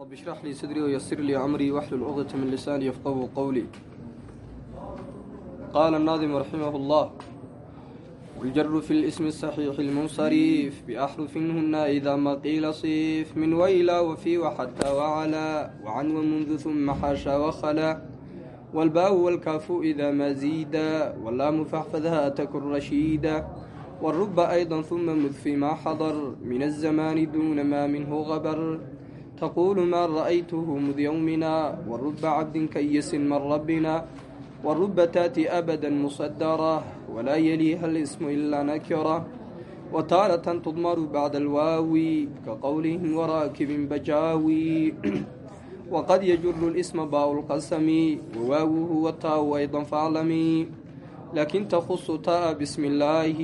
رب اشرح لي صدري ويسر لي أمري واحلل عقدة من لساني يفقهوا قولي قال الناظم رحمه الله والجر في الاسم الصحيح المنصريف بأحرف هن إذا ما قيل صيف من ويلا وفي وحتى وعلى وعن ومنذ ثم حاشا وخلا والباء والكاف إذا ما زيدا واللام فاحفظها تكن رشيدا والرب أيضا ثم مذ فيما حضر من الزمان دون ما منه غبر تquل mا رأyته md yومina ورb cbd kyس mن رbna ورb تأتي أبدا مصدرة وlا يليha الاسم إلا نkرة وتاaرة تضmر بعد الwاawي kqwlه وراakب bjاawي وqd يجر الاسم bاء الqسم وwاawه وtاaو أيضا فاعlمي لkن تخص tاء بسم اللaه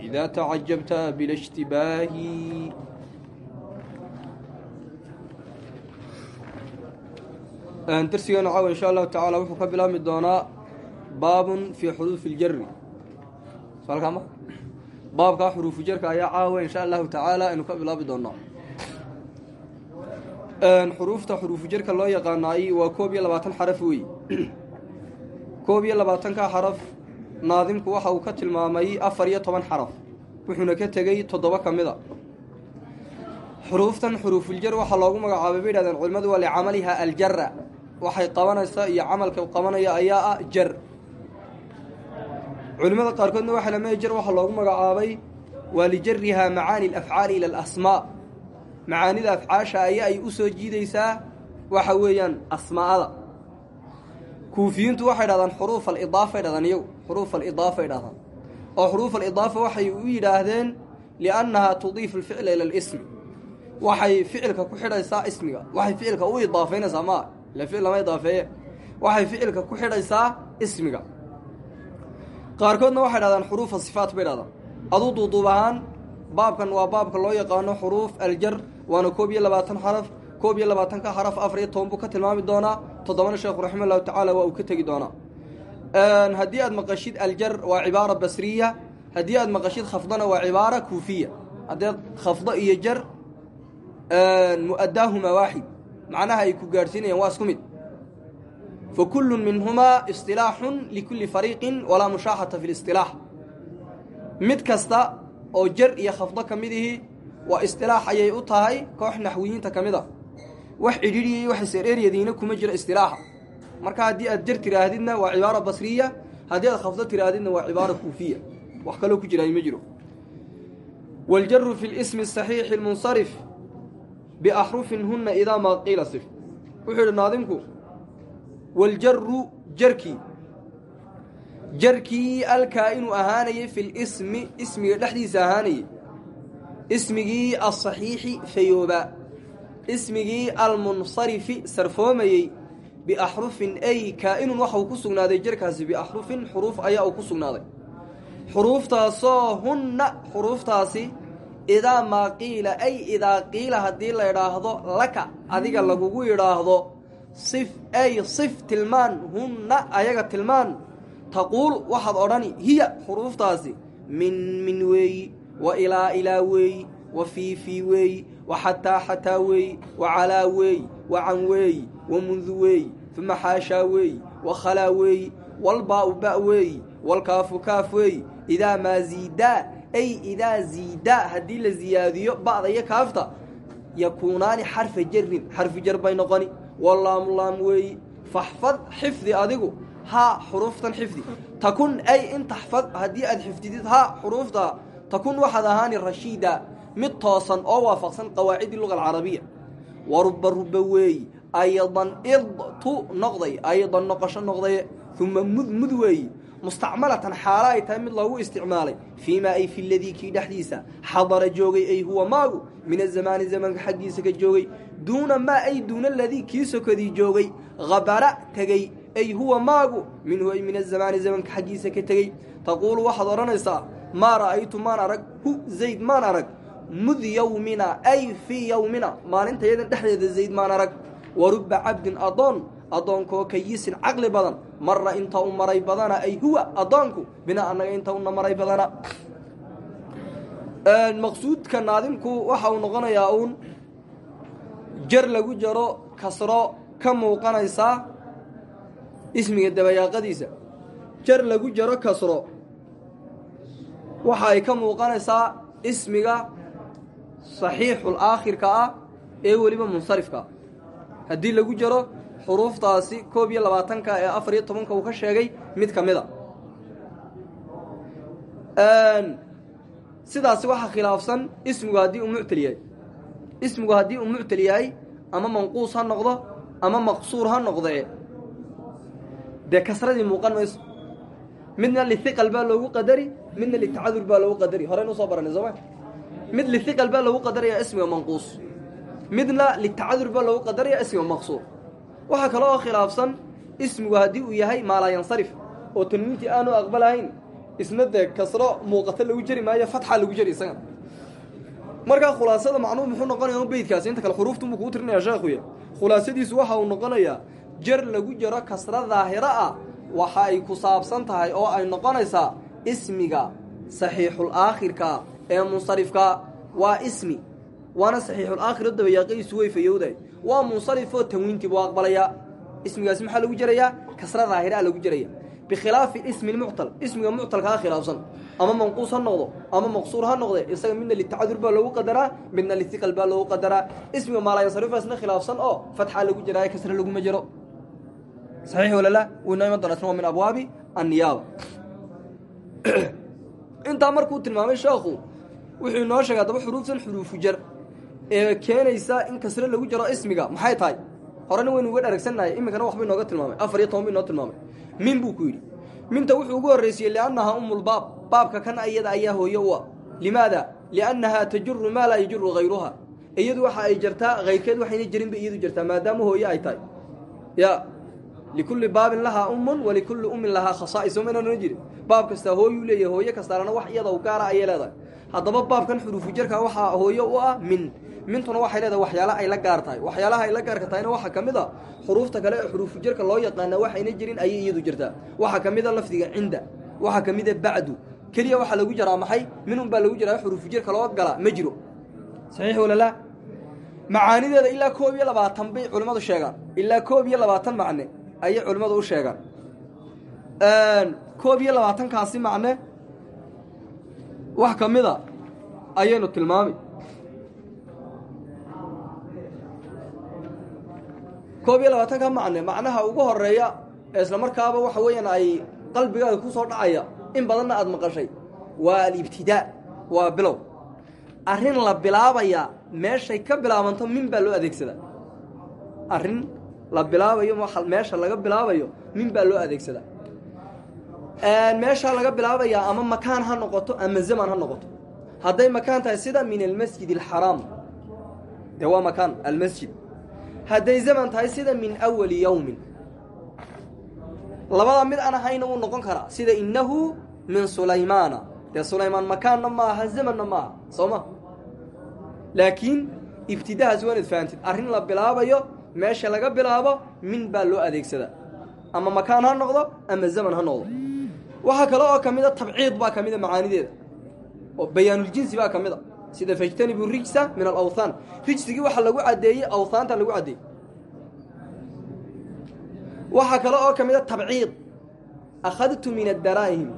إذا تعجبtا بلا اشتباه darsigeena caawa insha allahu tacaala wuxuu ka bilaabmi doonaa baabun fii xuruufi ljari saalkaama baabkaa xuruufu jarka ayaa caawa insha allahu tacaala aynu ka bilaabi doonaa xuruufta xuruufu jarka loo yaqaanaay waa koob iyo labaatan xaraf wey koob iyo labaatanka xaraf naadimku waxa uu ka tilmaamay afar iyo toban xaraf wuxuuna ka tegey toddoba ka mid a. Xuruuftan xuruufuljar waxaa loogu magacaabay bay yidhahdeen culimmadu waa licamaliha aljara waxay qabanaysaa iyo camalka qabanaya ayaa ah jar. Culimmada qaarkoodna waxaa lamaya jar waxaa loogu magacaabay waa lijarihaa macaani alafcaali ila alasmaa macaanida afcaasha ayaa ay u soo jiidaysaa waxa weeyaan asmaa'ada kuufiyiintu waxay dhahdaan xuruuf alidaafa dhahdaan iyagu xuruuf alidaafa ay dhahdaan. Oo xuruuf alidaafa waxay u yidhaahdeen liannahaa tudiifu alficla ila alismi. Waxay ficilka ku xidhaysaa ismiga waxay ficilka u idaafaynaysaa maa ficil lama idaafeeye waxay ficilka ku xidhaysaa ismiga. Qaarkoodna waxay dhahdaan xuruufa sifaat bay dhahdaan aduu duuduub ahaan baabkan waa baabka loo yaqaano xuruuf aljar waana koob iyo labaatan xaraf koob iyo labaatanka xaraf afar iyo toban buu ka tilmaami doonaa toddobana sheekhu raxima allahu waa uu ka tegi doonaa. Haddii aad maqashid aljar waa cibaara basriya haddii aad maqashid khafdana waa cibaara kuufiya. Haddee khafdo iyo jar mu'adaahumaa waaxid macnaha ay ku gaadhsiinayaan waa isku mid fa kullun minhumaa isطilaaxun likulli fariiqin walaa mushaaxata fi lisطilaax mid kasta oo jar iyo khafdo ka mid ihi waa isطilaax ayay u tahay koox naxwiyiinta ka mid a wax cidhidhiya iyo wax sereeryadiina kuma jiro isطilaaxa marka haddii aad jar tiraahdidna waa cibaara basriya haddii aad khafdo tiraahdidna waa cibaara kuufiya wax kaloo ku jiraay ma jiro wاljaru fi اlsmi الصaxiixi اlmunsarif biaxrufin huna idaa maa qiila sif. Wuxuu yidhi naadimku waljaru jarkii jarkii alkaa inuu ahaanayay fi lismi ismiga dhexdiisa ahaanayay ismigii alsaxiixi fayooba. Ismigii almunsarifi sarfoomayey biaxrufin ay kaa-inun waxa uu ku sugnaaday jarkaasi biaxrufin xuruuf ayaa uu ku sugnaaday. Xuruuftaasoo hunna xuruuftaasi idaa maa qiila ay idaa qiila haddii la idhaahdo laka adiga lagugu yidhaahdo sif ay sif tilmaan hunna ayaga tilmaan taquul waxaad odhani hiya xuruuftaasi min min weeyi wa ilaa ilaa weeyi wa fii fii weeyi wa xataa xataa weeyi wa calaa weeyi wa can weeyi wa mundu weeyi uma xaashaa weeyi wa khalaa weeyi walbaau ba weeyi walkaafu kaaf weeyi idaa maa ziidaa ay idaa ziidaa haddii la ziyaadiyo ba'da iyo kaafta yakuunaani xarfa jarin xarfi jar bay noqoni walaamu laam weeyi faxfad xifdi adigu haa xuruuftan xifdi takun ay in taxfad haddii aad xifdidid haa xuruufta takun waxaad ahaani rashiida mid toosan oo waafaqsan qawaacidii luga alcarabiya wa ruba weeyi aydan idtu noqday aydan noqosho noqdaye uma mud mud weeyi mustacmalatan xaalo ay tahay mid loogu isticmaalay fii maa ay fi ladii kii dhexdiisa. Xadara joogay ay huwa maagu min azamaani zamanka xaggiisa ka joogay. Duuna maa ay duuna ladii kii sokadii joogay. Habara tegey ay huwa maagu minhu ay min azamaani zamanka xaggiisa ka tegey taquulu waxaad odhanaysaa maa ra'aytu maan arag? Hu zayd maan arag? Mud yowmina ay fii yowmina maalintayadan dhexdeeda zayd maan arag. Wa rubba cabdin adoon addoonkoo kayisin caqli badan marra inta u maray badana ay huwa addoonku bina annaga inta una maray badana. Maqsuudka naadimku waxa uu noqonayaa uun jar lagu jaro kasro ka muuqanaysaa ismiga dabayaaqadiisa. Jar lagu jaro kasro waxa ay ka muuqanaysaa ismiga saxiixul aakhirka ah ee weliba munsarifka. Ah haddii lagu jaro xuruuftaasi koob iyo labaatanka ee afar iyo tobanka uu ka sheegay mid ka mid sidaasi waxaa khilaafsan ismigu haddii uu muctal yahay. Ismigu haddii uu muctal yahay ama manquus ha noqdo ama maqsuur ha noqdee dee kasradii muuqan mayso. Midna lihiqal baa loogu qadari midna litacadur baa loogu qadari. Horeynu soo baranay sooma mid lihiqal baa loogu qadaraya ismiga manquus. Midna litacadur baa loogu qadaraya ismiga maqsuur waxaa kale oo khilaafsan ismigu haddii uu yahay maalaayansarif oo tanwiintii aanu aqbalahayn isna dee kasro muuqato lagu jeri maayo fatxa lagu jeri isaga. Markaa khulaasada macnuhu muxuu noqonaya un inta kale xuruuftunbuu kuu tirinaya sheekhuya khulaasadiisu waxa uu noqonayaa jar lagu jaro kasro daahiro ah. Waxa ay ku saabsan tahay oo ay noqonaysaa ismiga saxiixul aakhirka ee munsarifka. Waa ismi. Waana saxiixul aakhiro dabayaaqadiisu way waa munsarifoo tanwiintii buu aqbalayaa ismigaasi maxaa lagu jerayaa kasro daahira lagu jeraya bikhilaafi ismi lmuctal ismiga muctalkaa khilaafsan. Ama manquus ha noqdo ama maqsuur ha noqde isaga midna litacadur baa loogu qadaraa midna litiqal baa loogu qadaraa ismiga maalayansarifaasna khilaafsan oo fatxa lagu jiraayo kasre laguma jiro saxiix walala wuu inoo iman doona isna min abwaabi anniyaaba intaa markuu tilmaamay sheekhu wuxuu inoo sheegay haddaba xuruuftan xuruufu jar ee keenaysa in kasre lagu jaro ismiga maxay tahay? Horena waynu uga dharagsannahay iminkana waxba inooga tilmaamay. Afar iyo toban ba inoo tilmaamay. Min buu ku yidhi. Minta wuxuu ugu horreysiyey liannahaa umulbaab baabka kan iyada ayaa hooye u ah. Limaada? Liannahaa tajuru maa laa yajuru hayruha iyadu waxa ay jartaa hayrkeed waxayna jirinba iyadu jartaa maadaama hooye ay tahay. Ya likulli baabin lahaa ummun walikulli ummin lahaa khasaa'is somaynana jirin. Baab kastaa hooyuu leeyahay hooye kastaana wax iyada u gaara ayay leedahay haddaba baabkan xuruufu jarka waxaa hooye u ah min. Mintuna waxay leedahay waxyaala ay la gaar waxyaalaha ay la gaarka tahayna waxaa ka mid a xuruufta kale ee xuruufu jarka loo yaqaana waxayna jirin ayay iyadu jirtaa. Waxaa ka mid a lafdiga cinda. Waxaa ka mid a bacdu. Keliya waxaa lagu jaraa maxay? Minun baa lagu jaraa xuruufu jarka loo gala ma jiro. Saxiix walala macaanideeda ilaa koob iyo labaatan bay culimmadu sheegaan. Ilaa koob iyo labaatan macne ayay culimmadu u sheegaan. Koob iyo labaatankaasi macne wax ka mid a ayaynu tilmaami. Koob iyo labaatanka macne macnaha ugu horreeya ee isla markaaba waxa weeyaan ay qalbigaada ku soo dhacaya in badanna aada maqashay waa alibtidaa waa bilow. Arrin la bilaabaya meeshay ka bilaabanto min baa loo adeegsadaa arrin la bilaabayo meesha laga bilaabayo min baa loo adeegsadaa meeshaa laga bilaabayaa ama makaan ha noqoto ama zaman ha noqoto. Hadday makaan tahay sida min almasjid alxaraam dee waa makaan almasjid. Hadday zaman tahay sida min awali yowmin labada mid aan ahayna wuu noqon karaa. Sida innahu min sulaymaana dee sulaymaan makaanna ma aha zamanna ma aha soo ma? Laakiin ibtidahaas waanad fahamtid arrin la bilaabayo meesha laga bilaabo min baa loo adeegsadaa ama makaan ha noqdo ama zaman ha noqdo waxaa kale oo ka mid a tabciid baa ka mid a macaanideeda. Oo bayaanuljinsi baa ka mid a sida fajtanibu rijsa min alawthaan rijsigii waxaa lagu caddeeyey awthaanta lagu caddeeyey. Waxaa kale oo ka tabciid. Akhadtu min addaraahim.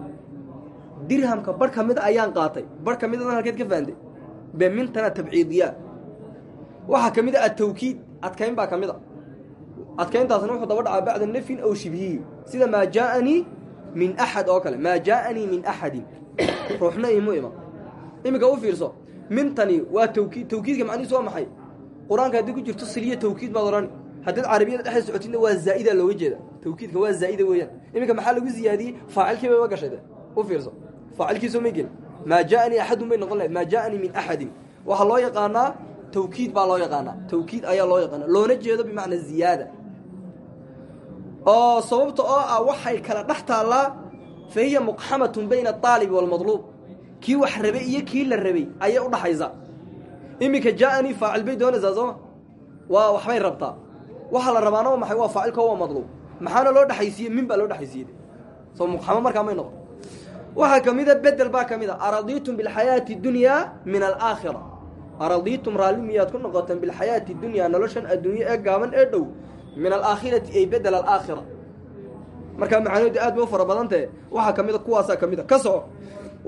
Dirhamka bar ka mid ayaan qaatay. Bar ka mid adan halkeed ka fahamtay be mintana tabciidiyaa waxaa ka mid a atawkiid adkayn baa ka adkayntaasna wuxuu daba dhacaa bacda nafyin aw shibhiyi sida maa jaaanii min axad oo kale maa jaaanii min axadin ruuxna imu ima. Iminka u fiirso mintani waa tawkiid tawkiidka macnihiisu waa maxay? Qur'aanka haddii ku jirto siliya tawkiid baad odhani haddaad carabiyada dhexda socotidna waa zaa'ida looga jeeda. Tawkiidka waa zaa'ida weeyaan. Iminka maxaa lagu ziyaadiyey? Faacilkii bay uga gashay de u fiirso. Faacilkiiso may gelin maa jaaanii axadun bay noqon lahayd. Maa jaaanii min axadin waxaa loo yaqaanaa tawkiid baa loo yaqaanaa. Tawkiid ayaa loo yaqaana loona jeedo bimacna ziyaada oo sababta oo ah waxay kala dhex taallaa fa hiya muqxamatun bayna aalibi waalmadluub kii wax rabay iyo kii la rabay ayay u dhaxaysaa iminka jaaanii faacil bay doonaysaa sooma waa waxbay rabtaa. Waxaa la rabaana waa maxay? Waa faacilko waa madluub maxaana loo dhexaysiiyey min baa loo dhexaysiiyey soo muqxamo markaa may noqon. Waxaa ka mid a bedel baa ka mid a. Aradiitum bilxayaati dunyaa min alaakhira. Aradiitum raalli miyaad ku noqoteen bilxayaati dunyaa noloshan adduunye ee gaaban ee dhow min alaakhirati ay bedel alaakhira markaa macaanooda aad bay u fara badantahe waxaa ka mida kuwaasaa ka mid a ka soco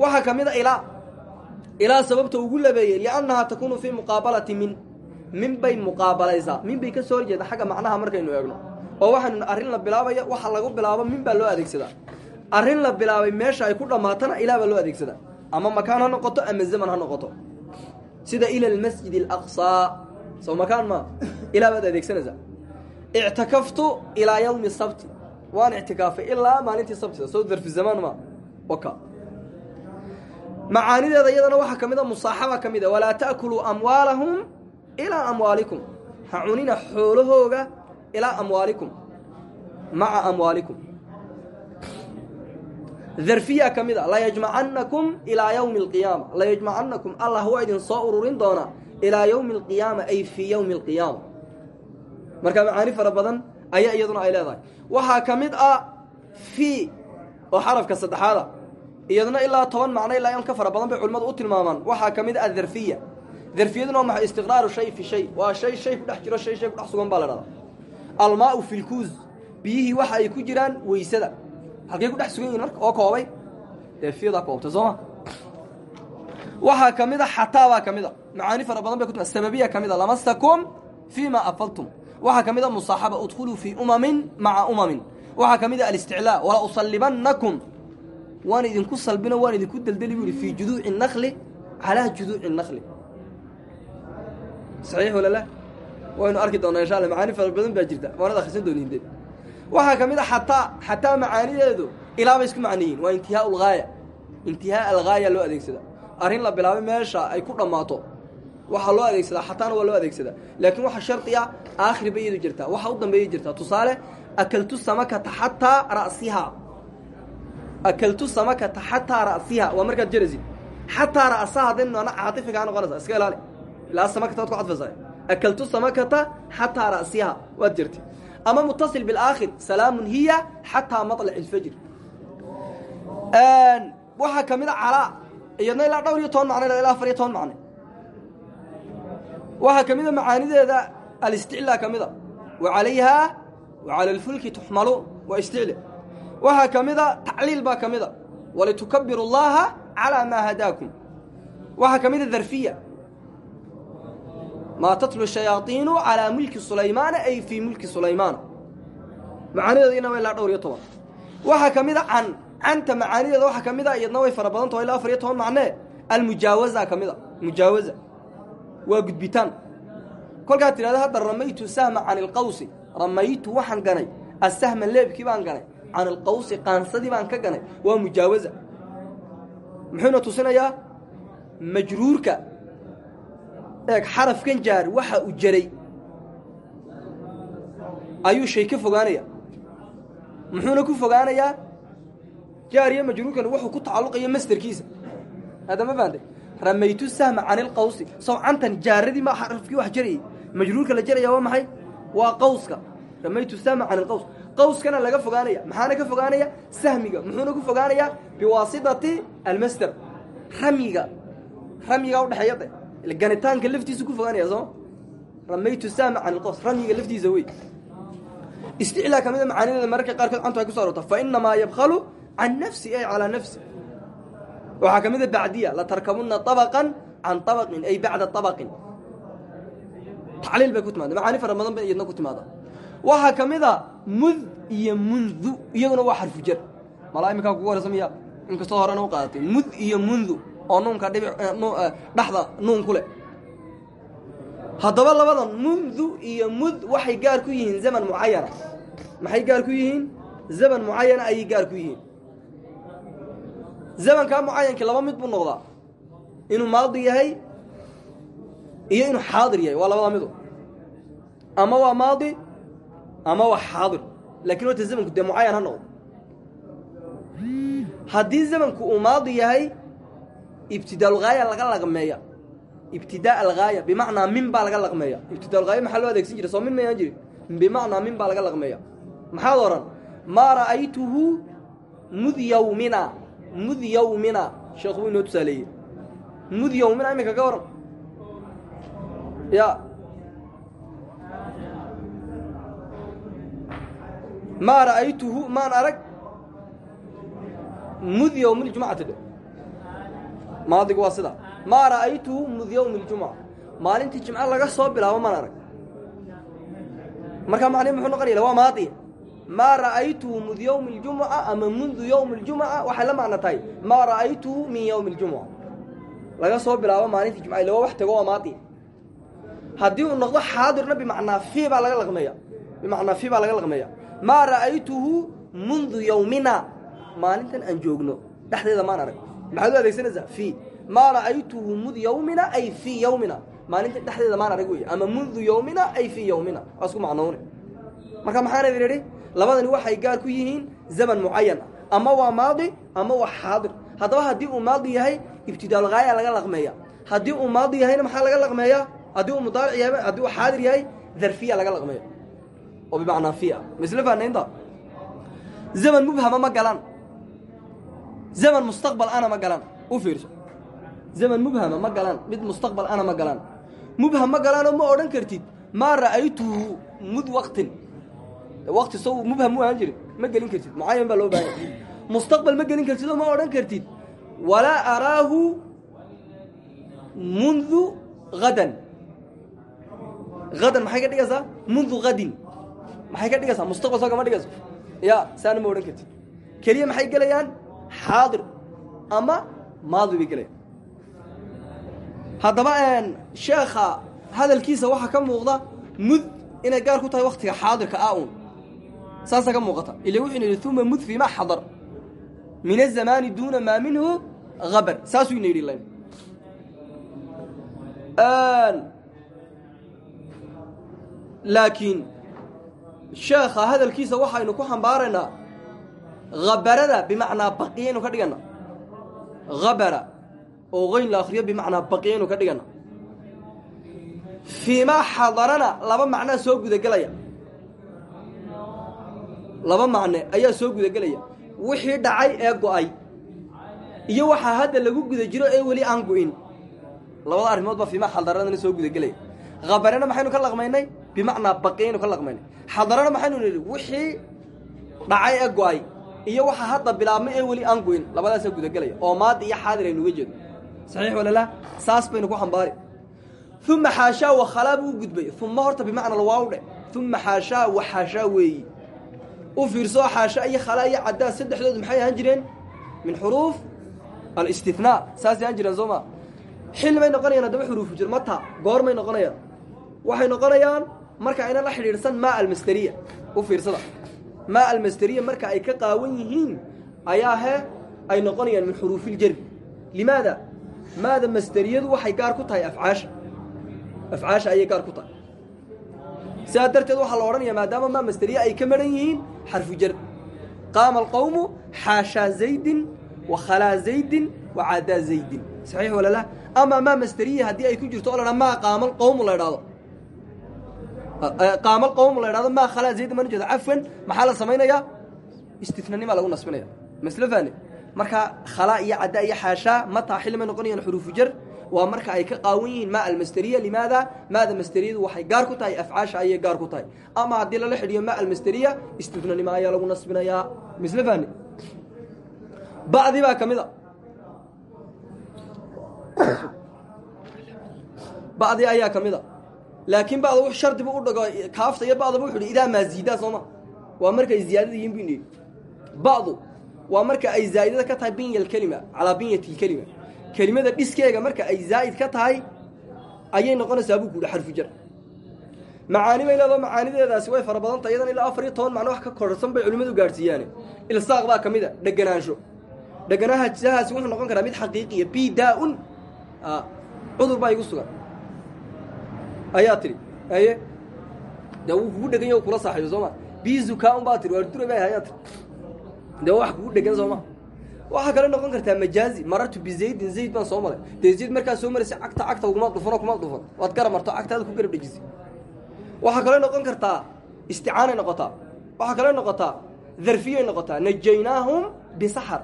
waxaa ka mid a ilaa ilaa sababta ugu labeeyey liannahaa takuunu fii muqaabalati min min bay muqaabalaysaa min bay ka soo horjeeda xagga macnaha markaynu eegno oo waxaynu arrin la bilaabaya waxa lagu bilaabo min baa loo adeegsadaa arrin la bilaabay meesha ay ku dhammaatana ilaa baa loo adeegsadaa ama makaan ha noqoto ama zaman ha noqoto sida ila almasjid alaqsaa soo makaan maa ilaa baad adeegsanaysaa ictakaftu ilaa yawmi sabti waan ictikaafay ilaa maalintii sabtida soo darfi zamaan maa waka macaanideeda iyadana waxaa ka mid a musaaxaba ka mid a walaa ta'kuluu amwaalahum ilaa amwaalikum ha cunina xoolahooga ilaa amwaalikum maca amwaalikum darfiya ka mid a layajmacanakum ilaa yawmi alqiyaama layajmacanakum allah waa idin soo ururin doonaa ilaa yawmi alqiyaama ay fii yawmi alqiyaama marka macaani fara badan ayaa iyaduna ay leedahay. Waxaa ka mid ah fii oo xarafka saddexaada iyaduna ilaa toban macno ilaa in ka fara badan bay culimmadu u tilmaamaan. Waxaa ka mid ah adarfiya darfiyaduna waa maxay? Istiqraaru shay fi shay. Waa shay shay ku dhex jiro shay shay ku dhex sugan baa la dhahdaa. Almaau fi lkuuz biyihii waxa ay ku jiraan weysada. Halkay ku dhex sugan marka oo koobay. Darfiyadaa koobtay sooma waxaa ka mid a xataa baa ka mid a macaani fara badan bay ku tuma sababiya ka mid a fii ma afaltum waxaa ka mid a musaaxaba udkhuluu fii umamin maca umamin. Waxaa ka mid a alisticlaa wala usallibannakum. Waan idinku salbino waan idinku deldeli bu yihi fii juduuci nakli calaa juduuci nakli saxiix wala la waynu arki doonaa insha alla macaani fara badan baa jirta. Waanad akhrisan dooniinde waxaa ka mid a xataa xataa macaanideedu ilaa bay isku macneyiin waa intihaa lgaaya intihaa algaaya loo adeegsada. Arrin la bilaabay meesha ay ku dhammaato waxaa loo adeegsadaa xataana waa loo adeegsadaa laakiin waxaa shardi a aakhir bay iyadu jirtaa waxa u dambeeyay jirtaa tusaale akaltu samakata xataa ra'siha. Akaltu samakata xataa ra'siha. Waa markaad jerasid xataa ra'saha hadday noona caatifi kaa noqonaysa iska ilaali. Ilaa samakata ku cadfaysaa akaltu samakata xataa ra'siha. Waad jirtay ama mutasil bilaakhir salaamun hiya xataa maطlac ilfajr waxaa ka mid a calaa iyadna ilaa dhowr iyo toban macno ilaa afar iyo waxaa ka mid a macaanideeda alisticlaa ka mid a. Wa calayhaa wa cala alfulki tuxmalu waa isticla. Waxaa ka mid a tacliil baa ka mid a. Walitukabiru اllaha calaa maa hadaakum. Waxaa ka mid a darfiya maa tatlu shayaaiinu calaa mulki sulaymaana ay fii mulki sulaymaana. Macaanideeda inaba ilaa dhowr iyo toban. Waxaa ka mid a can canta macaanideeda waxaa ka mid iyadna way fara badan taho ilaa afar iyo toban macnee. Almujaawaza ka mid a waa gudbitaan. Kolkaad tidhahda hadda ramaytu sahma can ilqawsi ramaytu waxaan ganay. Asahma leebkii baan ganay. Can ilqawsi qaansadii baan ka ganay. Waa mujaawaza. Muxuuna tusinayaa? Majruurka. Eeg xarafkan jaar waxa uu jaray. Ayuu shay ka fogaanaya muxuuna ku fogaanayaa? Jaar iyo majruurkan wuxuu ku tacalluqaya masderkiisa. Hadda ma fahamtay ramaytu sahma can ilqawsi sawcantan jaaradii ma xarafkii wax jarayay. Majruurka la jaraya waa maxay? Waa qawska. Ramaytu sahma can ilqaws qawskana laga fogaanaya. Maxaana ka fogaanaya? Sahmiga. Muxuuna ku fogaanayaa biwaasitati almasder ramyiga ramyiga udhexeeya de ganitaanka laftiisu ku fogaanaya sooma ramaytu sahma can ilqaws ramyiga laftiisa wey. Isticlaa mid a macaanideeda mararka qaarkood cantu ay ku so arorta fa inamaa yabkhalu can nafsi ay calaa nafsi waxaa ka mid a bacdiya latarkabunna abaqan can abaqin ay bacda abaqin tacliil bay ku timaada macaani fara badan bay iyadna ku timaada waxaa ka mid a mud iyo mundu iyaguna waa xarfu jar. Malaa iminkaa kugu warsamaya inkastoo horena u qaadatay mud iyo mundu oo nuunka dhexda eh, eh, nuun ku leh. Haddaba labadan mundu iyo mud waxay gaar ku yihiin zaman mucayana maxay gaar ku yihiin? Zaman mucayana ayay gaar ku yihiin zamankaa mucayankii laba mid buu noqdaa. Inuu maadi yahay iyo inuu xaadir yahay waa labada midu. Ama waa maadi ama waa xaadir. Lakin horta zamanku dee mucayan ha noqdo. Haddii zamanku uu maadi yahay ibtidaa alghaaya laga laqmeeya ibtidaa alghaaya bimacnaa min baa laga laqmeeya ibtidaa alghaaya maxaa loo adeegsan jiray? Soo min mayaan jiri bimacnaa min baa laga laqmeeya maxaad oran maa ra'aytuhu mud mud yawmina sheekhu wuu inoo tusaaleeyey mud yawmina iminka ka waran ya maa ra'aytuhu maan arag mud yowmi ljumcati dhe maadigu waa sida maa ra'aytuhu mud yowmi ljumca maalintii jimco laga soo bilaabo maan arag markaa macnihi muxuu noqonaya waa maadiya maa ra'aytuhu mud yowmi اljumca ama mundu yowmi اljumca waxay la macno tahay maa ra'aytuhu min yowmi اljumca laga soo bilaabo maalintii jumca ila waa wax tego waa maadiya haddii uu noqdo xaadirna bimacnaa fi baa laga laqmeeya bimacnaa fi baa laga laqmeeya maa ra'aytuhu mundu yowmina maalintan aan joogno dhexdeeda maan arag maxaad u adeegsanaysaa fi maa ra'aytuhu mud yowmina ay fii yowmina maalintan dhexdeeda maan arag wey ama mundu yowmina ay fii yowmina waa isku macnoone marka maxaan idin idhi labadani waxay gaar ku yihiin zaman mucayan ama waa maadi ama waa xaadir. Haddaba haddii uu maadi yahay ibtidaalgaaya laga laqmeeya haddii uu maadi yahayna maxaa laga laqmeeya haddii uu mudaaric yahay haddii uu xaadir yahay darfiya laga laqmeeya oo bimacnaa fi misle faanaynta zaman mubhama ma galaan. Zaman mustaqbal ana ma galaan. U fiirso. Zaman mubhama ma galaan. Mid mustaqbal ana ma galaan. Mubham ma galaanoo ma odhan kartid maa ra'aytuhu mud waqtin waqti so mubham mu ahaan ma gelin kartid mucayan baa loo baahanya mustaqbal ma gelin kartid oo ma odhan kartid. Walaa araahu mundu hadan hadan maxay ka dhigaysaa mundu hadin maxay ka dhigaysaa mustaqbal soo kama dhigayso ya saana ma odhan kartid. Keliya maxay gelayaan? Xaadir ama maadi bay gelayaan. Haddaba sheekha hadalkiisa waxaa ka muuqda mud inay gaar ku tahay waktiga xaadirka a un saasaa ka muuqata. Ila wuxuu yidhi uma mud fii ma xadar. Min azamaani duuna maa minhu habar saasuu ina yidhi lan laakiin sheekha hadalkiisa waxaynu ku xambaaraynaa habarada bimacnaa baqiyaynu ka dhigana habara oo qayn la akriyo bimacnaa baqiyaynu ka dhigana fiimaa xadarana laba macnaa soo gudagelaya laba macne ayaa soo gudagelaya. Wixii dhacay ee go'ay iyo waxaa hadda lagu guda jiro ee weli aan go-in. Labada arrimood baa fiimaa xadaranana soo gudagelaya. Habarana maxaynu ka laqmaynay? Bimacnaa baqiyaynu ka laqmaynay. Xadarana maxaynu nidhi wixii dhacay ee go'ay iyo waxaa hadda bilaabmay ee weli aan go-in labadaasaa gudagelaya. Oo maadi iyo xaadir aynu uga jeedo. Saxiix walala saas baynu ku xambaari. Uma xaashaa wakhalaa buu u gudbay. Uma horta bimacna lwaawdhe uma xaashaa waxaashaa weeyi u fiirso xaasha iyo khalaa iyo caddaa saddexdoodu maxay ahaan jireen? Min xuruuf alistithnaa saasay ahaan jireen soo ma xilli may noqonayaan haddaba xuruufu jir mata. Goormay noqonayaan. Waxay noqonayaan marka ayna la xidhiidhsan maa almasteriya u fiirsada. Maa almasteriya marka ay ka qaawan yihiin ayaa he ay noqonayaan min xuruufiiljarri limaada? Maada masteriyadu waxay gaar ku tahay afcaasha. Afcaasha ayay gaar ku tahay sidaa darteed waxaa la odhanaya maadaama maa masteriye ay ka maran yihiin xarfu jar qaama alqowmu xaashaa zaydin wa khalaa zaydin wa cadaa zaydin. Saxiix wala la. Amaa maa masteriye haddii ay ku jirto o la dhaa maa qaama alqowmu la idhahdo qaama alqowmu la idhahdo maa khalaa zaydin mana jeedo. Cafwan maxaa la samaynayaa istinanimaa lagu nasbinaya masle fane marka khalaa iyo caddaa iyo xaashaa mataa xilli may noqonayaan xuruufu jar waa marka ay ka qaawan yihiin maa almasteriya limaada maada masteriyadu waxay gaar ku tahay afcaasha ayay gaar ku tahay. Ama haddii lala xidhiyo maa almasteriya istifnanima ayaa lagu nasbinayaa misle fani bacdi baa ka mid a. Bacdi ayaa ka mid a. Laakiin bacda w shardibu u dhago kaafta iyo bacdaba wuxu hi idaa maa sooma waa markay ziyaadada yihiin bu bacdu waa marka ay zaa'idada ka tahay binya alkelima calaa binyati lkelima kelimada dhiskeega marka ay zaa'id ka tahay ayay noqonaysaa buu kuuhi xarfu jar. Macaani bay leedaho macaanideedaasi way fara badan tahay iyadan ilaa afar iyo toban macno wax ka korsan bay culimmadu gaadhsiiyaane ilsaaq baa ka mid a dheganaansho. Dheganaahajahaasi wuxuu noqon karaa mid xaqiiqiya bidaa-un cudur baa igu sugan. Ayaa tidhi aye dee wuu kugu dhegan kula saaxiibo soo ma? Bizukaa-un baa tihi waardura bay ayaa tii dee wax kugu dhegan soo ma waxaa kale noqon kartaa majaazi. Marartu bizaydin zayd baan soo maray dee zayd markaa soo maraysa cagta cagta kuma dhufan. Waad gara marto cagtaada ku garab dhejisay waxaa kale noqon kartaa isticaanay noqotaa waxaa kale noqotaa darfiyay noqotaa najaynaahum bisaxar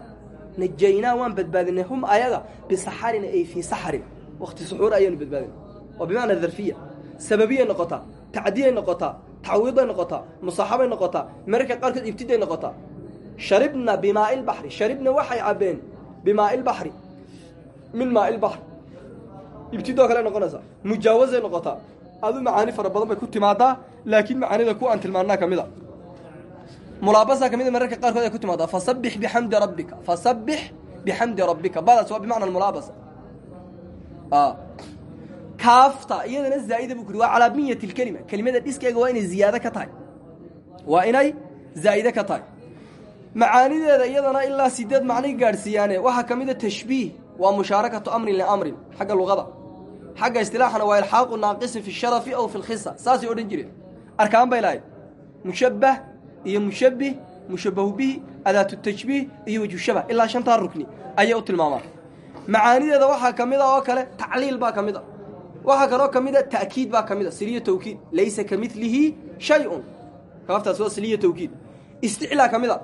najaynaa waan badbaadinay. Hum ayaga bisaxarin ay fii saxarin. Wakti suxuur ayaanu badbaadinay oo bimacnaa darfiya. Sababiyay noqotaa tacdiyay noqotaa tacwiiday noqotaa musaaxabay noqotaa mararka qaarkood ibtiday noqotaa sharibna bimaai lbaxri sharibna waxay cabbeen bimaai lbaxri min maai lbaxri ibtidoo kale noqonaysaa mujaawasay noqotaa adu macaani fara badan bay ku timaadaa laakiin macaanida ku aan tilmaanaa ka mid a. Mulaabasaa ka mid a mararka qaarkood ay ku timaadaa fasabbix bixamdi rabbika. Fasabbix bixamdi rabbika. Badaas waa bimacna almulaabasa. Kaafta iyadana zaa'ida buu ku yidhi waa calaa biyati lkelima. Kelimada dhiskeega inay ziyaado ka tahay. Waa inay zaa'ide ka tahay macaanideeda iyadana ilaa sideed macnay gaadhsiiyaane. Waxaa ka mid a tashbiih waa mushaarakatu amrin liamrin xagga luqada. Xagga istilaaxana waa ilxaaqu naaqisin fi sharafi aw fi lkhisa. Saasay odhan jireen. Arkaan bay lahayd. Mushabbah iyo mushabbih mushabbahu bihi adaatu tashbiih iyo wejushabah ilaa shantaa rukni ayay u tilmaamaan. Macaanideeda waxaa ka mid a oo kale tacliil baa ka mid a. Waxaa kaloo ka mid a ta'kiid baa ka mid a. Siliya tawkiid. Laysa ka milihi shay-un. Kaaftaas waa siliya tawkiid. Isticlaa ka mid a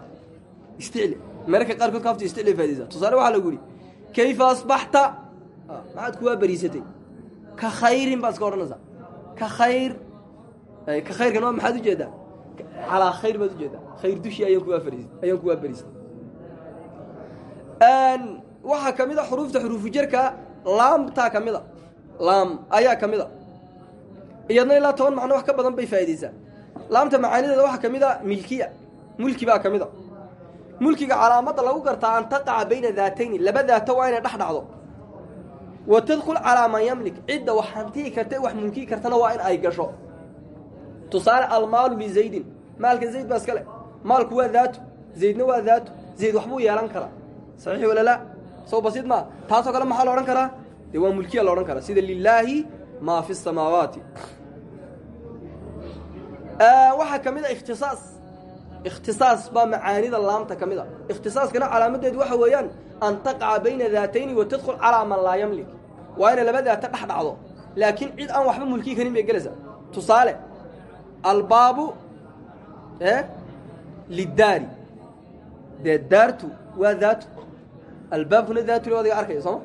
isticli. Mararka qaarkood kaafta isticli faadisa tusaale waxaa lagu yidhi kayfa asbaxta? Maxaad kuwaa beriisatay ka khayrin baad iska odhanaysaa. Ka khayr. Ka khayrkan waa maxaad u jeedaa calaa khayr baad u jeedaa khayr dushii ayaan kuwaa fariis ayaan kuwaa beriisay waxaa ka mid a xuruufta xuruufu jerka laamtaa ka mid a. Laam ayaa ka mid a. Iyadna ilaa toban macno wax ka badan bay faa'idaysaa laamta macaanideeda waxaa ka milkiya. Mulki baa mulkiga calaamadda lagu gartaa an taqaca bayna daatayni. Laba daato waa inay dhex dhacdo. Wa tadkul calaa man yamlik. Cidda wax hantiyi karta wax mulkii kartana waa in ay gasho. Tusaale almaalu lizaydin maalka zayd baa iska le. Maalku waa daatu. Zaydna waa daatu. Zayd waxbuu yeelan karaa. Saxiix wala laa? Sow basiid maa taasoo kale maxaa la odhan karaa? Dee waa mulkiya la odhan karaa. Sida lilaahi maa fi samaawaati. Waxaa ka mid a ikhtisaas ikhtisaas baa macaanida laamta ka mid a. Ikhtisaaskana calaamadeedu waxa weeyaan an taqaca bayna daatayni wa tadkul calaa man laa yamlik. Waa inay laba daata dhex dhacdo laakiin cid aan waxba mulkii karin bay gelaysaa tusaale albaabu e lidaari. Dee daartu waa daatu. Albaabkuna daatu le adiga arkaya sooma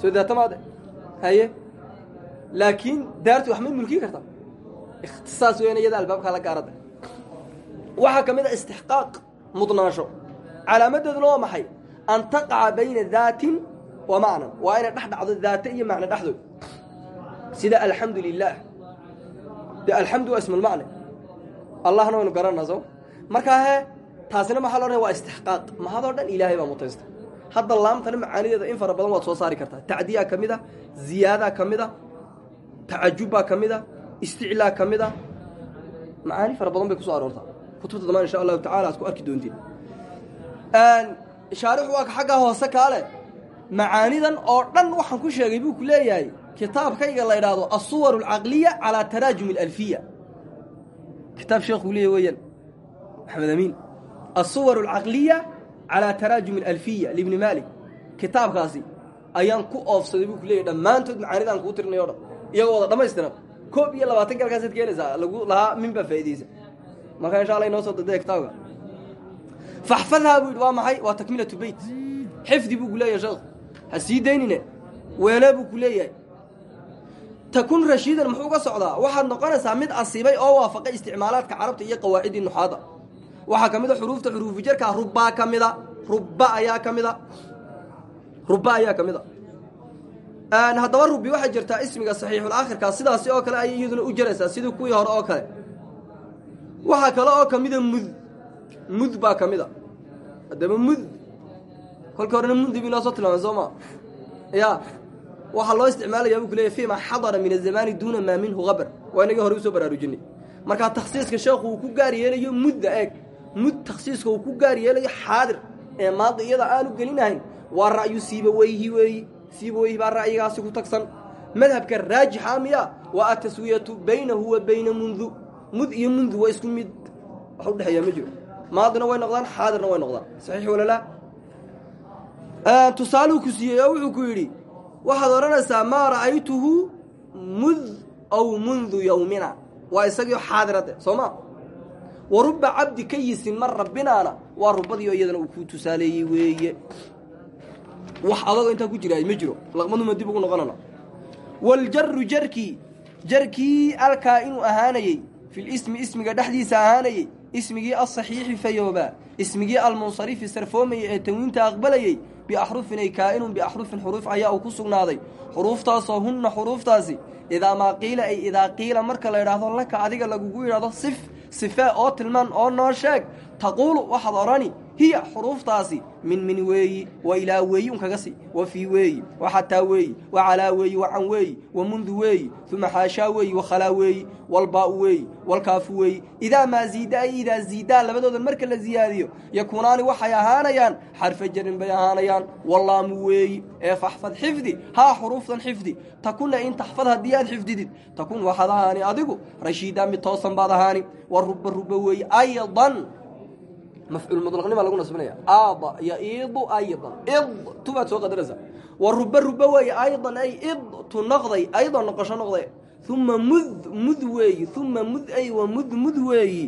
soo daata maade haye. Laakiin daartu wax may mulkii kartaa ikhtisaas weyn iyada albaabkaa la gaarada waxaa ka mid a istixqaaq mudnaansho. Calaamadeeduna waa maxay. An taqaca bayna daatin wa macnan waa inay dhex dhacdo iyo macno dhexdood sida alxamdu lilaah dee alxamdu waa ismulmacne allahna waynu garanaa soo. Markaa he taasina maxaa lo waa istixqaaq. Mahadoo dhan ilaahay baa mutaysta. Hadda laamtana macaanideeda in fara badan waad soo saari kartaa. Tacdiyaa ka mid a ziyaadaa ka mid a tacajubbaa ka mid a isticlaa ka mid a macaani fara badan bay ku soo aroortaa kutubta damaan insha allahu tacala aad ku arki doontiin. Shaarixu waa ka xaggaa hoose kaale. Macaanidan oo dhan waxaan ku sheegay buu ku leeyahay kitaabkayga la idhaahdo asuwar alcaqliya calaa taraajum alalfiya kitaab sheekuu leeyahy weeyaan maxamed amiin. Asuwar alcaqliya calaa taraajum alalfiya libni maalik. Kitaabkaasi ayaan ku oofsaday buu ku leeyahy dhammaantood macaanidaan kuu tirinay o dhan. Iyagoo wada dhammaystiran koob iyo labaatan galkaasaad keenaysaa lagu lahaa min baa faa'iidaysa markaa insha alla inoo soo dadaya kitaabka buu waa maxay? Waa takmilatu beyt xifdi buu leeyahay sheekhu ha sii daynine. Weele buu ku leeyahay. Takun rashiidan muxuu ga socdaa? Waxaad noqonaysaa mid asiibay oo waafaqay isticmaalaadka carabta iyo qawaacidii nuxaada. Waxaa ka mid a xuruufta xuruufu jerkaa rubbaa ka mida rubba ayaa ka mida ayaa ka mid a. Rubi waxay jirtaa ismiga saxiixulaakhirkaa sidaasi oo kale ayay iyaduna u jaraysaa sidii kuwii hore oo kale waxaa kale oo ka mida mud mud baa ka mid a. Haddaba mud kolka horena mundi bu inoo soo tilmaamay soo ma. Ya waxaa loo isticmaalayaa buu ku leeyahy fima xadara min azamaani duuna maa minhu habar waa inagii hore u soo baraarujinay. Markaa takhsiiska sheekhu uu ku gaar yeelayo mudda eeg. Mud takhsiiska uu ku gaar yeelayo xaadir ee maadi iyada aanu gelinahayn. Waa ra'yu siibaweyhi weeyi siibaweyhi baa ra'yigaasi ku tagsan. Madhabka raajixa miya waa ataswiyatu baynahu wa bayna mundu mud iyo mundu waa isku mid wax udhexeeya ma jiro. Maadina way noqdaan xaadirna way noqdaan. Saxiix walala tusaaluu ku siiyey oo wuxuu ku yidhi waxaad odhanaysaa maa ra'aytuhu mud aw mundu yowmina waa isagiio xaadirade soo ma? Wa rubba cabdi ka yisin mar rabbinaana. Waa rubbadiio iyadana uu ku tusaaleeyey weeye. Wax adagoo intaa ku jiraay ma jiro. Laqmaduma dib ugu noqonana. Waljaru jarkii jarkii alkaa inuu ahaanayey filismi ismiga dhexdiisa ahaanayey ismigii alsaxiixi fayoobaa ismigii almunsarifi sarfoomayey ee tanwiinta aqbalayey biaxrufin ay kaa'inun biaxrufin xuruuf ayaa uu ku sugnaaday xuruuftaasoo hunna xuruuftaasi idaa maa qiila ay idaa qiila marka la idhaahdo laka adiga lagugu yidhahdo sif sifee oo tilmaan oo noo sheeg taquulu waxaad odhani hiya xuruuftaasi min min weeyi wa ilaa weeyi un kaga si wa fii weeyi wa xataa weeyi wa calaa weeyi wa can weeyi wa mundu weeyi uma xaashaa weeyi wa khalaa weeyi walbaa'u weeyi walkaafu weeyi. Idaa maa ziida ay idaa ziidaa labadoodan marka la ziyaadiyo yakuunaani waxay ahaanayaan xarfa jarin bay ahaanayaan wallaamu weeyi ee faxfad xifdi haa xuruuftan xifdi takunna in taxfad haddii aad xifdidid takun waxaad ahaani adigu rashiidaa mid toosan baad ahaani wa ruba ruba weeyi aydan mafcuul mudlaqnima lagu nasbinaya aada yaiidu aydan id tu baad soo qadaraysaa wa ruba ruba weeye aydan ay id tu noqday aydan noqosho noqday uma mud mud weeyi uma mud ay wa mud mud weeyi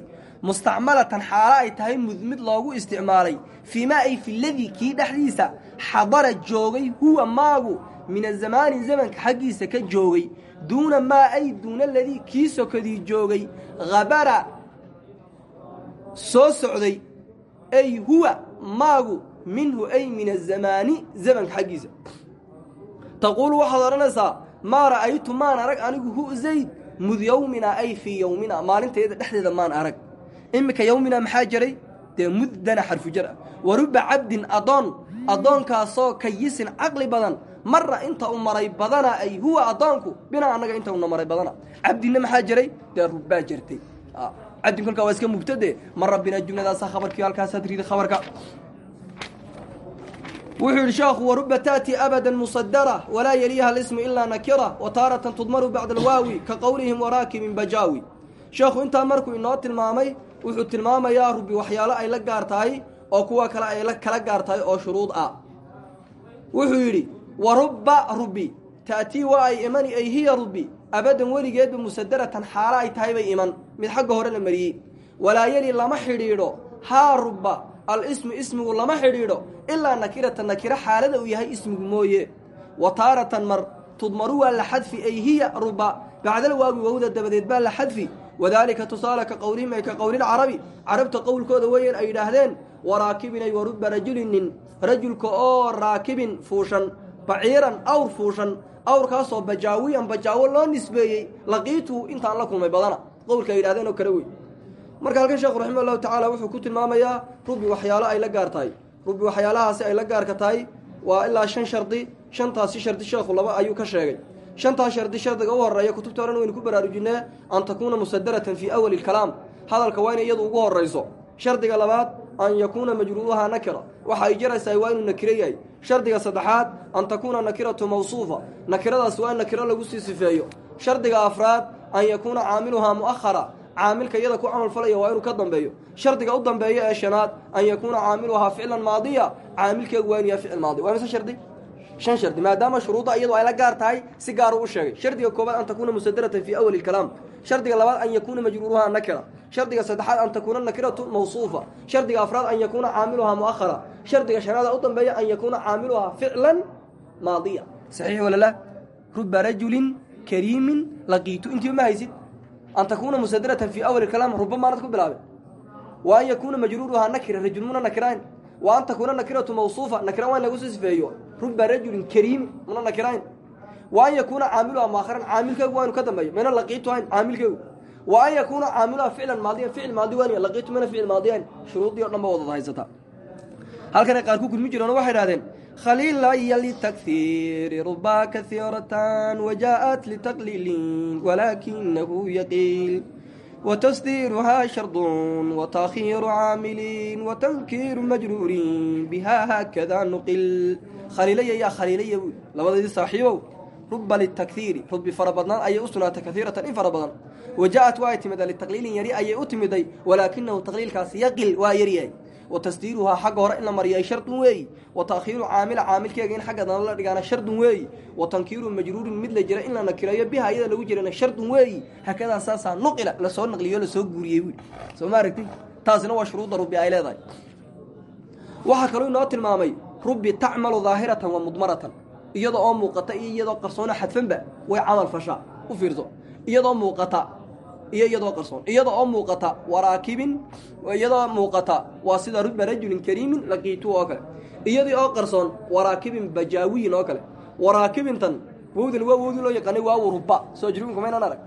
mustacmalatan xaalo ay tahay mud mid loogu isticmaalay fii maa ay fi ladii kii dhexdiisa xadara joogay huwa maagu min azamaani zamanka xaggiisa ka joogay duuna maa ay duuna ladii kii sokadii joogay habara soo socday ay huwa maagu minhu ay min azamaani zamanka xaggiisa taquulu waxaad odhanaysaa maa ra'aytu maan arag anigu hu zayd mud yowmina ay fii yowmina maalinteeda dhexdeeda maan arag iminka yowmina maxaa jiray dee muddana xarfujar ah wa ruba cabdin addoon addoonkaasoo kayisin caqli badan marra inta u maray badana ay huwa addoonku binaa annaga inta una maray badana cabdinna maxaa jiray dee rubbaa jirtay cabdin kolkaa waa iska mubtade mar rabbina jumladaasa khabarkii halkaasaad ridi khabarka. Wuxuu yidhi sheekhu waruba taأti abada musadara walaa yeliha اlismu ilaa nakira wa taaratan tudmaru bacda alwaawi ka qowlihim waraakibin bajaawi. Sheekhu intaa markuu inoo tilmaamay wuxuu tilmaamayaa rubi waxyaalo ay la gaar tahay oo kuwa kale ay la kala gaar tahay oo shuruud ah. Wuxuu yidhi waruba rubi ta'tii waa ay imani ay hiya rubi abadan weligeedba musadaratan xaalo ay tahay bay iman. Mid xagga hore la mariyey. Walaa yeli lama xidhiidho. Haa ruba alismu ismigu lama xidhiidho. Ilaa nakiratan nakiro xaalada uu yahay ismigu mooye. Wa taaratan mar tudmaru waa la xadfi ay hiya ruba bacdal waawi wowda dabadeed baa la xadfi. Wadaalika tusaale ka qowlihim ay ka qowlilcarabi carabta qowlkooda weeyaan ay yidhaahdeen waraakibin ay waruba rajulinin rajulka oo raakibin fuushan. Baciiran awr fuushan awrkaasoo bajaawiyan bajaawo loo nisbeeyey laqiitu intaan la kulmay badana. Qowlka ay yidhahdeen oo kale wey. Marka halkan sheekhu raxima allahu tacaala wuxuu ku tilmaamayaa rubi waxyaalo ay la gaar tahay rubi waxyaalahaasi ay la gaarka tahay waa ilaa shan shardi. Shantaasi shardi sheekhu laba ayuu ka sheegay. Shantaas shardi shardiga u horreeya kutubta horan waynu ku baraarujinee an takuuna musadaratan fii awali lkalaam hadalka waa inay iyadu ugu horayso shardiga labaad an yakuuna majruuruhaa nakira. Waxa ay jaraysaa waa inuu nakiro yahay. Shardiga saddexaad an takuuna nakiratu mawsuufa. Nakiradaas waa in nakiro lagu sii sifeeyo. Shardiga afraad an yakuuna caamiluhaa mu'ahara caamilka iyada ku camal falaya waa inuu ka dambeeyo. Shardiga u dambeeya ee shanaad an yakuuna caamiluhaa ficlan maadiya. Caamilkeegu waa inu yahay ficil maadi. Waa mise shardi shan shardi maadaama shuruudda iyadu ay la gaar tahay si gaaru u sheegay shardiga koobaad an takuuna musadaratan fii awali lkalaam shardiga labaad an yakuuna majruuruhaa nakira shardiga saddexaad an takuuna nakiratu mawsuufa shardiga afraad an yakuuna caamiluhaa mu'ahara shardiga shanaada u dambeeya an yakuuna caamiluhaa ficlan maadiya saxiix walala ruba rajulin kariimin laqiitu intiiba ma haysid an takuuna musadaratan fii awali kalaam ruba maanad ku bilaabe wa an yakuuna majruuruhaa nakira rajul muna nakirayn wa an takuuna nakiratu mawsuufa nakira waa in lagu ruba rajulin kariimi muna nakirayn wa an yakuuna caamiluhaa muakharan caamilkeegu waa inu ka dambeeyo mayna laqiitu hayn caamilkeegu wa an yakuuna caamiluhaa ficlan maadiyan ficil maadi waan laqiitu mana ficil maadiyan shuruudii o dhan ba waddada haysata. Halkan ay qaar ku kulmi jireen waxay idhahdeen khaliilaya litakhiiri ruba kahiiratan wajaءat litaqliilin walaakinahu yaqiil وتصديرها شرط وتأخير عاملين وتذكير مجرورين بها هكذا نقل خليلية يا خليلية لبضي صاحبه رب للتكثير رب فربضنا أي أسنة كثيرة إن فربضنا وجاءت وايتمد للتقليل يري أي أتمدي ولكنه تقليل كاس يقل ويري wa tasdiiruhaa xagga hore in la mariyay shardun weeyi wa ta'khiiru caamila caamilkeega in xagga dana la dhigaana shardun weeyi wa tankiiru majruurin mid la jira in la nakireeyo biha iyada lagu jirana shardun weeyi hakadaa saasaa nuqila la soo naqliyo la soo guuriyey wy soo ma aragti taasina waa shuruudda rubi ay leedahay. Waxaa kaluu inoo tilmaamay rubi tacmalu daahiratan wa mudmaratan. Iyada oo muuqata iyo iyadoo qarsoona xadfanba way camal fashaa u fiirso. Iyadoo muuqata iyo iyadoo qarsoon iyada oo muuqata waraakibin iyadoo muuqata waa sida ruba rajulin kariimin laqiitu oo kale. Iyadii oo qarsoon waraakibin bajaawiyin oo kale. Waraakibintan wowdan waa wowdii loo yaqaanay waawu ruba soo jirinku maynan arag.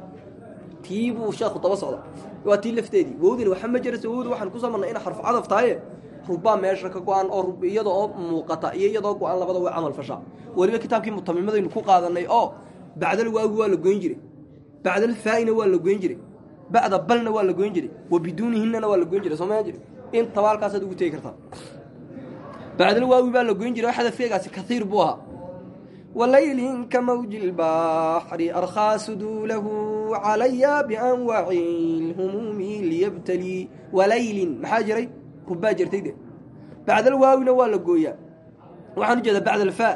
Tii buu sheekhu daba socda. Waa tii lafteedii. Wowdan waxa ma jiraysa wowda waxaan ku soo marnay ina xarfu cadaf tahaye rubaa meesha ka go-an oo iyada oo muuqata iyo iyadoo go-an labada way camal fashaa weliba kitaabkii mutamimadaynu ku qaadanay oo bacdal waawi waa la goyn jiray. Bacdal faa'ina waa la goyn jiray bacda balna waa la goyn jiray wa biduunihinnana waa la goyn jiray sooma jiri? Intaba halkaasaad ugu tegi kartaa. Bacdal waawi baa la goyn jiray xadafkeegaasi kaiir buu ahaa. Walaylin ka mawji lbaxri arkhaa suduulahu calaya bianwaaci lhumuumi liyabtalii walaylin maxaa jiray? Rubaa jirtay de bacdal waawina waa la gooyaa. Waxaan u jeedaa bacd alfaa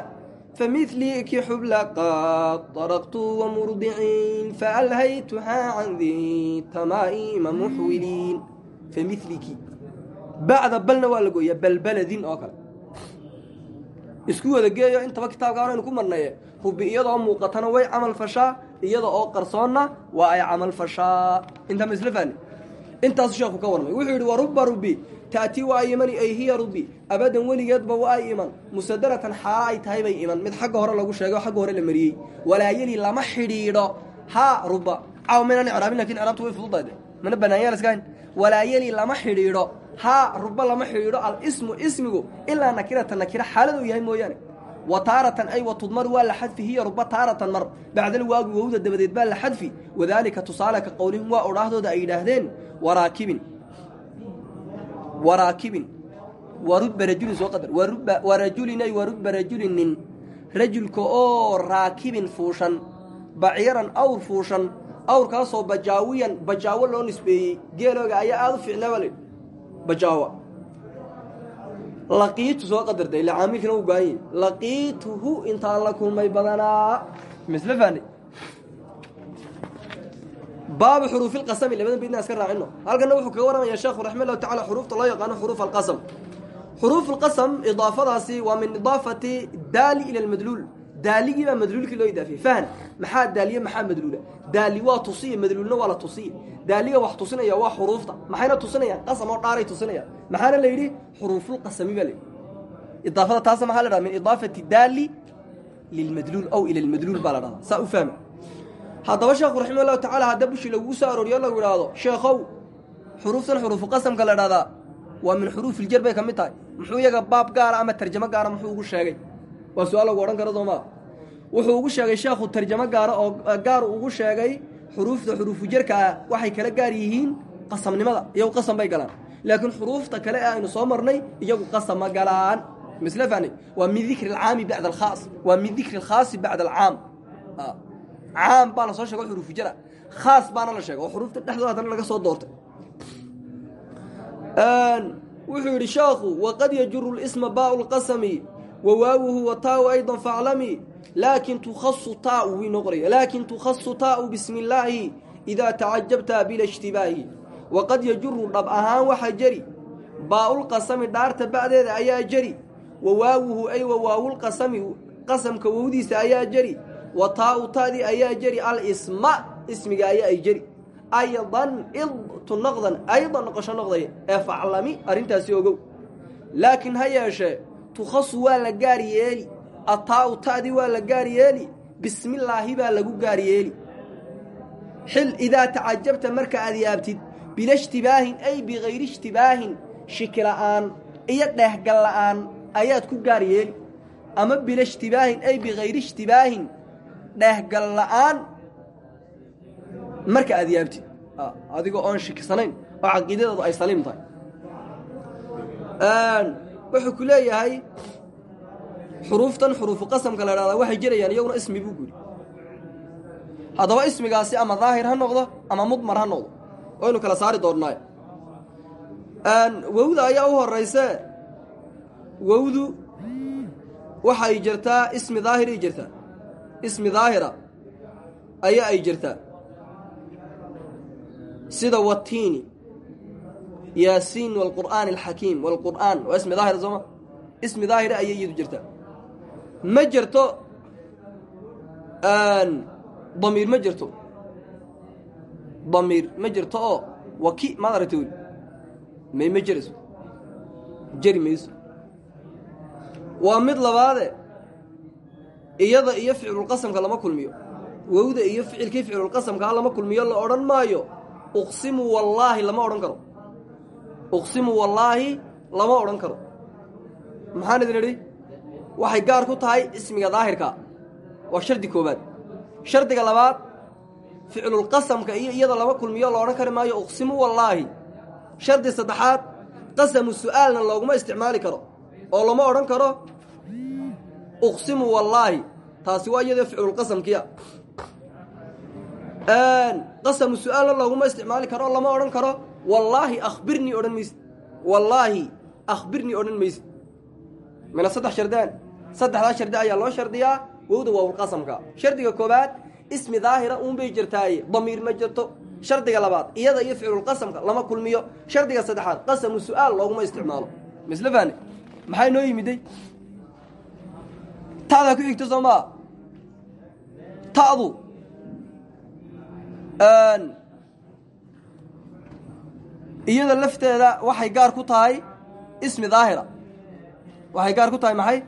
qad daraqtu wamurdiciin faalhaytuhaa can di tamaa'ima muxwiliin familiki bacda balna waa la gooyaa balbaladin oo kale isku wada geeyo intaba kitaabka horaynu ku marnaye rubi iyadoo muuqatana way camal fashaa iyada oo qarsoonna waa ay camal fashaa intaama isla fahni intaasu sheeku ka warmay wuxuu yidhi waruba ta'tii waa imani ay hiya rubi abadan weligeedba waa ay iman. Musadaratan xaalo ay tahay bay iman. Mid xagga hore lagu sheegay oo xagga hore la mariyey. Walaayeli lama xidhiidho. Haa ruba. Caaw maynaan icraabin laakiin icraabtu way fududayde mana banaanyaa laskahayn walaayeli lama xidhiidho. Haa ruba lama xidhiidho. Alismu ismigu ilaa nakiratan nakira xaalad uu yahay mooyaane. Wa taaratan ay wa tudmar waa la xadfi hiya ruba taaratan mar. Bacdal waagi wowda dabadeed baa la xadfi. Wadaalika tusaale ka qowlihim waa odhaahdooda ay yidhaahdeen. Waraakibin waraakibin waruba rajulin soo qadar waruba warajulin ay waruba rajulin nin rajulka oo raakibin fuushan baciiran awr fuushan awrkaasoo bajaawiyan bajaawo loo nisbeeyey geelooga ayaa aada u yidhi bajaawa laqiitu soo qadarda ila caamilkina u yahi laqiituhu intaan la kulmay badanaa fahnay baabu xuruufi lqasami labadan baydna iska raacino. Halkana wuxuu kaga warramaya sheekhu raxima llahu tacala xuruufta loo yaqaano xuruuf alqasam. Xuruuf alqasam idaafadaasi waa min idaafati daali ila almadluul. Daaligii baa madluulkii loo idaafiyey. Fahan maxaa daaliye maxaa madluula? Daali waa tusiye madluulna waa la tusiye. Daaliga wax tusinaya waa xuruufta. Maxayna tusinayaan? Qasam oo dhaaray tusinayaan. Maxaana la yidhi? Xuruufulqasami baa la yidhi. Idaafada taasa maxaa la dhaha min idaafati daali lilmadluul aw ila almadluul baa la fahma haddaba sheekhu raximah llahu tacala hadda bushii lagugu soo arooriyo lagu idhaahdo sheekhow xuruuftan xuruufu qasamka la dhahdaa waa min xuruufiljar bay ka mid muxuu iyaga baab gaara ama tarjamo gaara muxuu ugu sheegay? Waa su'aal lagu odhan karo soomaa wuxuu ugu sheegay sheekhu tarjamo gaara oo gaar ugu sheegay xuruufta xuruufujarka ah waxay kala gaar yihiin qasamnimada iyagu qasam bay galaan. Laakiin xuruufta kale ee aynu soo marnay iyagu qasam ma galaan. Misle fahni waa min dikri alcaami bacda alkhaas waa min dikri alkhaasi bacda caam baa la soo sheego xuruufujara khaas baana la sheega oo xuruufta dhexdooda haddana laga soo doortay. Wuxuu yidhi sheekhu waqad yajuru lisma baau lqasami wa waawuhu wa taau aydan faclami laakin tukhasu taau wii noo laakin tukhasu taau bismi illaahi idaa tacajabta bila ishtibaahi waqad yajuru dhab ahaan waxa jeri baaulqasami dhaarta bacdeeda ayaa jeri wa waawuhu ay wa waawulqasami qasamka wowdiisa ayaa jeri wa taau ta'dii ayaa jeri alisma ismiga ayaa ay jeri aydan idtu noqdan aydan noqosho noqdaya ee faclami arrintaasi ogow. Laakiin ha yeeshee tukhasu waa la gaar yeeli ataau waa la gaar yeeli bismillaahi baa lagu gaar yeeli. Xil idaa tacajabta marka aad yaabtid bila ishtibaahin ay bikayri ishtibaahin shikila'aan iyo dheehgal la'aan ayaad ku gaar yeeli. Ama bila ishtibaahin ay bikayri ishtibaahin dheehgal la'aan marka aad yaabtid adigoo oon shikisanayn oo caqiidadeedu ay saliim tahay. Wuxuu ku leeyahay xuruuftan xuruufu qasamka la dhahdaa waxay jirayaan iyaguna ismi buu guri haddaba ismigaasi ama daahir ha noqdo ama mudmar ha noqdo waynu kala saari doonnaayo wowda ayaa u horayse wowdu waxay jirtaa ismi daahiray jirtaa ismi daahira ayaa ay jirtaa sida watiini yaasiin waalqur'aani alxakiim waalqur'aan waa ismi daahira sooma ismi daahira ayay iyadu jirtaa ma jirto damiir ma jirto. Damiir ma jirto oo waki maad aragta weli may ma jerayso jeri mayso. Waa mid labaade iyada iyo ficlulqasamka lama kulmiyo. Wowda iyo ficilkii ficlulqasamkaa lama kulmiyo la odhan maayo uqsimu wallaahi lama odhan karo. Uqsimu wallaahi lama odhan karo. Maxaan idin idhi? Waxay gaar ku tahay ismiga daahirka. Waa shardi koobaad shardiga labaad ficlulqasamka iyo iyada lama kulmiyo la odhan kari maayo uqsimu wallaahi. Shardi saddexaad qasamu su'aalna looguma isticmaali karo oo lama odhan karo uqsimu wallaahi taasi waa iyadoo ficlulqasamkiia qasamu su'aalna looguma isticmaali karo lama odhan karo. Wallaahi akhbirnii odhan maysid. Wallaahi akhbirnii odhan maysid. Mina saddex shardaan. Saddexdaa shardi ayaa loo shardiyaa. Wowda waawlqasamka shardiga koobaad ismi daahira uunbay jirtaaye. Damiir ma jirto. Shardiga labaad iyada iyo ficlulqasamka lama kulmiyo. Shardiga saddexaad qasamu su'aal looguma isticmaalo. Misle fahne maxaa inoo yimiday ta'daa ku xigto soo maa ta'du iyada lafteeda waxay gaar ku tahay ismi daahira waxay gaar ku tahay maxay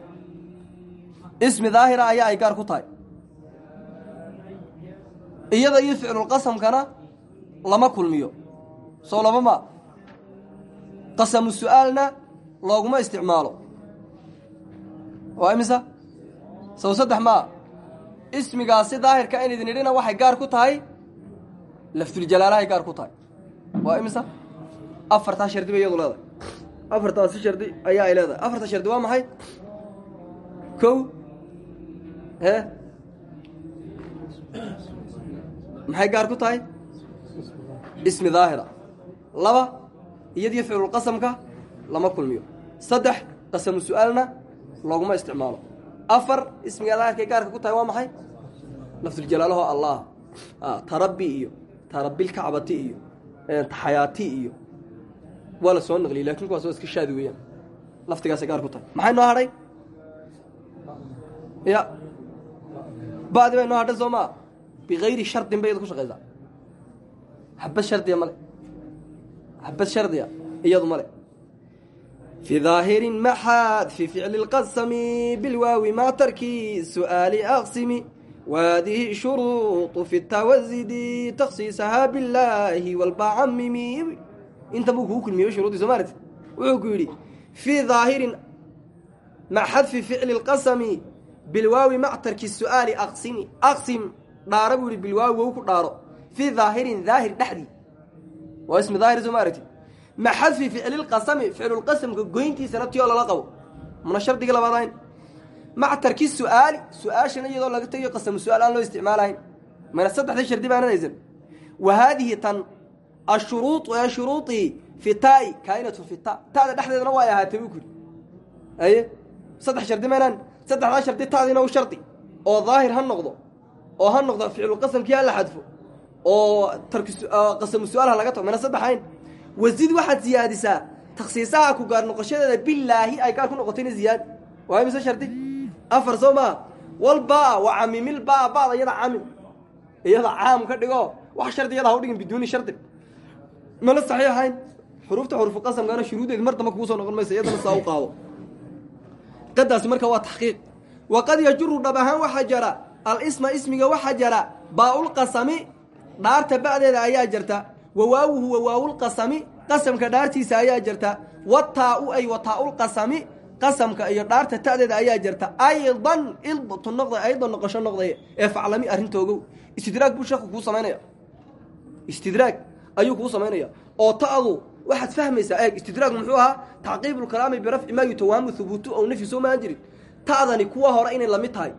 ismi daahira ayaa ay gaar ku tahay iyada iyo ficlulqasamkana lama kulmiyo soo laba ma qasamu su'aalna looguma isticmaalo waa imisa sow saddex maa ismigaasi daahirka in idin idhina waxay gaar ku tahay lafduljalaalahay gaar ku tahay. Waa imisa? Afartaa shardi bay iyadu leedahay. Afartaasi shardi ayaa ay leedahay. Afarta shardi waa maxay? Kow hee maxay gaar ku tahay? Ismi daahira. Laba iyadiyo ficlulqasamka lama kulmiyo. Saddex qasamu su'aalna looguma isticmaalo afar ismiga daahirkay gaarka ku tahay waa maxay? Lafduljalaalaho allah. Tarabbi iyo tarabilkacbati iyo taxayaati iyo. Waa la soo naqliyay laakiin kuwaas waa iska shaadi weeyaan. Laftigaasay gaar ku tahay. Maxay noo hadhay? Ya. Badi bay noo hadhay soo maa bikayri shardin bay iyadu ku shaqaysaa xabad shardiya male. Xabad shardiya iyadu male fi daahirin maxaad fi ficli lqasami bilwaawi maa tarki su'aali aqsimi waadihi shuruuطu fi tawasidi takhsiisahaa billaahi walbacamimi intan buu kuu kulmiye shuruudi soo maarti wuxuu ku yidhi fii daahirin mac xadfi ficli lqasami bilwaawi mac tarki su'aali aqsimi aqsim dhaara buu yihi bilwaawi wow ku dhaaro fii daahirin daahir dhexdii waa ismi daahir soo maaragti ma xadfi ficlilqasami ficlulqasamka goyntiisa naftioo lala qabo. Muna shardiga labaadayn maca tarki su'aali su'aashana iyadoo laga tagay qasamu su'aal aan loo isticmaalayn mana saddexda shardi baananaysan wa haadihi tan ashuruudu ee shuruudihi fitaa'i kaa'inatun fita ta'da dhexdeedana waa ay ahaatay u guri saddex shardi maynaan saddexdaa shardi ta'diina u shardi. Oo daahir ha noqdo oo ha noqdo ficlulqasamkii ha la xadfo oo tarkiqasamu su'aal laga tago. Mana saddex wazid waxaad siyaadisaa takhsiisaha ku gaar noqoshadeeda bilaahi ay gaar ku noqotayna ziyaad. Waa mise shardi afar soo maa walbaa waa camimil baa baada iyada camim iyada caam ka dhigo wax shardi iyada ha u dhigin biduuni shardin mana saxiixayn xuruufta xurufu qasamkana shuruudeedi mar damba kugu soo noqon maysa iyadana saa u qaado. Qadaasi marka waa taxqiiq. Waqad yajuru dhab ahaan waxaa jara alisma ismiga waxaa jara baa-ulqasami dhaarta ba'deeda ayaa jirta wawaawuhu wawaawulqasami qasamka dhaartiisa ayaa jirta. Wataa-u ay wataa-ulqasami qasamka iyo dhaarta ta'deeda ayaa jirta. Aydan ilbatu noqda aydan noqosho noqday. Ee faclami arrintoogow istidraag buu sheeku kuu samaynaya istidraag ayuu kuu samaynaya oo ta'du waxaad fahmaysaa eeg istidraag muxuu ahaa tacqiib lkalaami birafci maa yutawaamu hubuutu ow nafyi soo maan jirin. Ta'dani kuwa hore inay la mid tahay.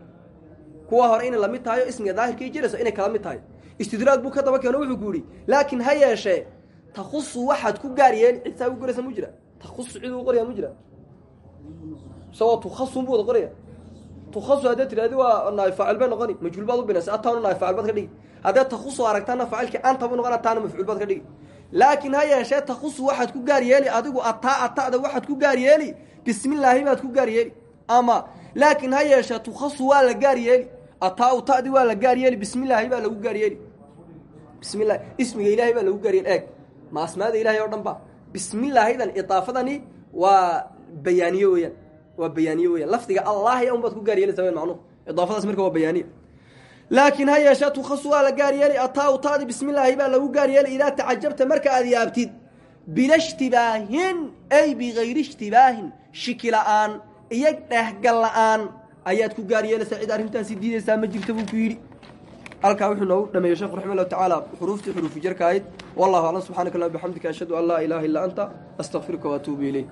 Kuwa hore inay la mid tahay oo ismiga daahirkii jirayso inay kala mid tahay istidraag buu ka daba keeno wuxuu ku yidhi laakiin ha yeeshee takhusu waxaad ku gaar yeeli cid saa ugu garaysa mu jira. Takhusu cid uu qoraya mu jira. Isagoo buu wada qoraya. Tukhasu haddee waa naay faacil bay noqoni majhuul baad u ataanu naay faacil baad ka dhigi. Haddee takhusu aragtaana faacilkii anta buu noqon ataana mafcuul baad ka dhigi. Laakiin ha yeeshee takhusu waxaad ku gaar adigu ataa atada waxaad ku gaar yeeli bismillaahi baad ku gaar ama laakiin ha yeeshee tukhasu waa la gaar yeeli ataa ta'di waa la gaar yeeli baa lagu gaar yeeli. Bismillahi ismiga ilaahay baa lagu gaariyeen eeg ma asmaada ilahay oo dhan ba. Bismillaahidan idaafadani waa bayaaniye weeyaan waa bayaaniye weyan lafdiga allahi un baad ku gaar yeelaysa wen macnuhu. Idaafadaas marka waa bayaaniye. Laakiin ha yeeshee tukhasu waa la gaar yeeli ataa taadi bismillaahi baa lagu gaar yeeli. Idaa tacajabta marka aad yaabtid bila ishtibaahin ay bigayri ishtibaahin shiki la'aan iyo dhehgal ayaad ku gaar yeelaysaa cid arrintaasi diidaysaa ma jirta buu ku yidhi. Halkaa wuxuu noogu dhameeyey sheekhu raxima llahu tacaala xuruuftii xuruufu jarka ahayd. Wallahu aclam subxaanaka allah bixamdika ashhadu an laa ilaaha illaa anta astaqfiruka waatuubu ilayk